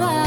over.